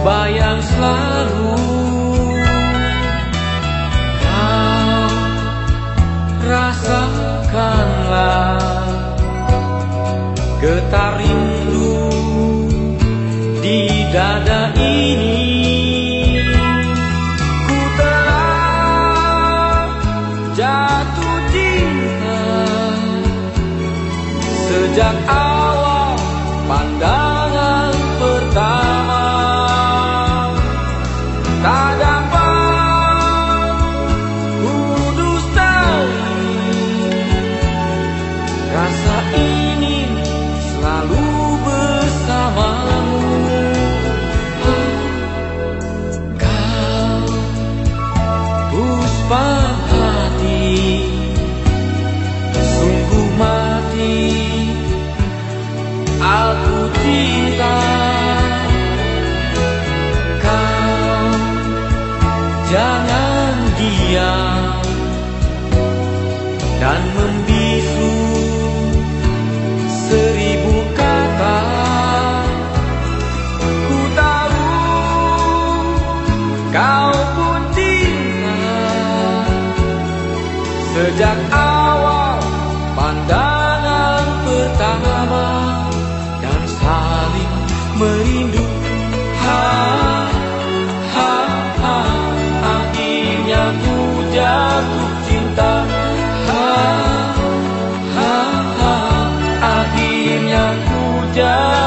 Terbayang selalu. Kau rasakanlah getar rindu di dada ini. Ku telah jatuh sejak awal jangan diam Dan membisu seribu kata. Ku tahu kau pun cinta Sejak awal pandangan pertama merindu jatuh cinta. Ha ha ha. Akhirnya ku jatuh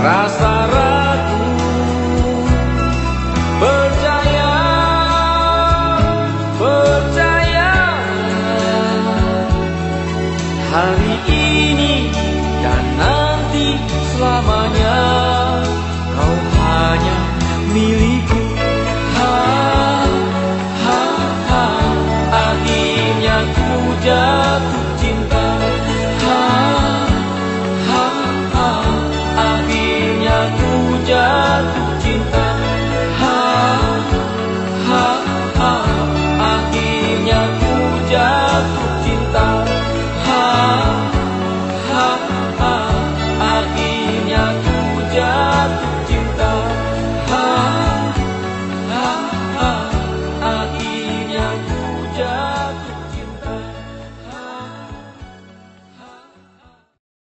rasa ragu percaya percaya. Hari ini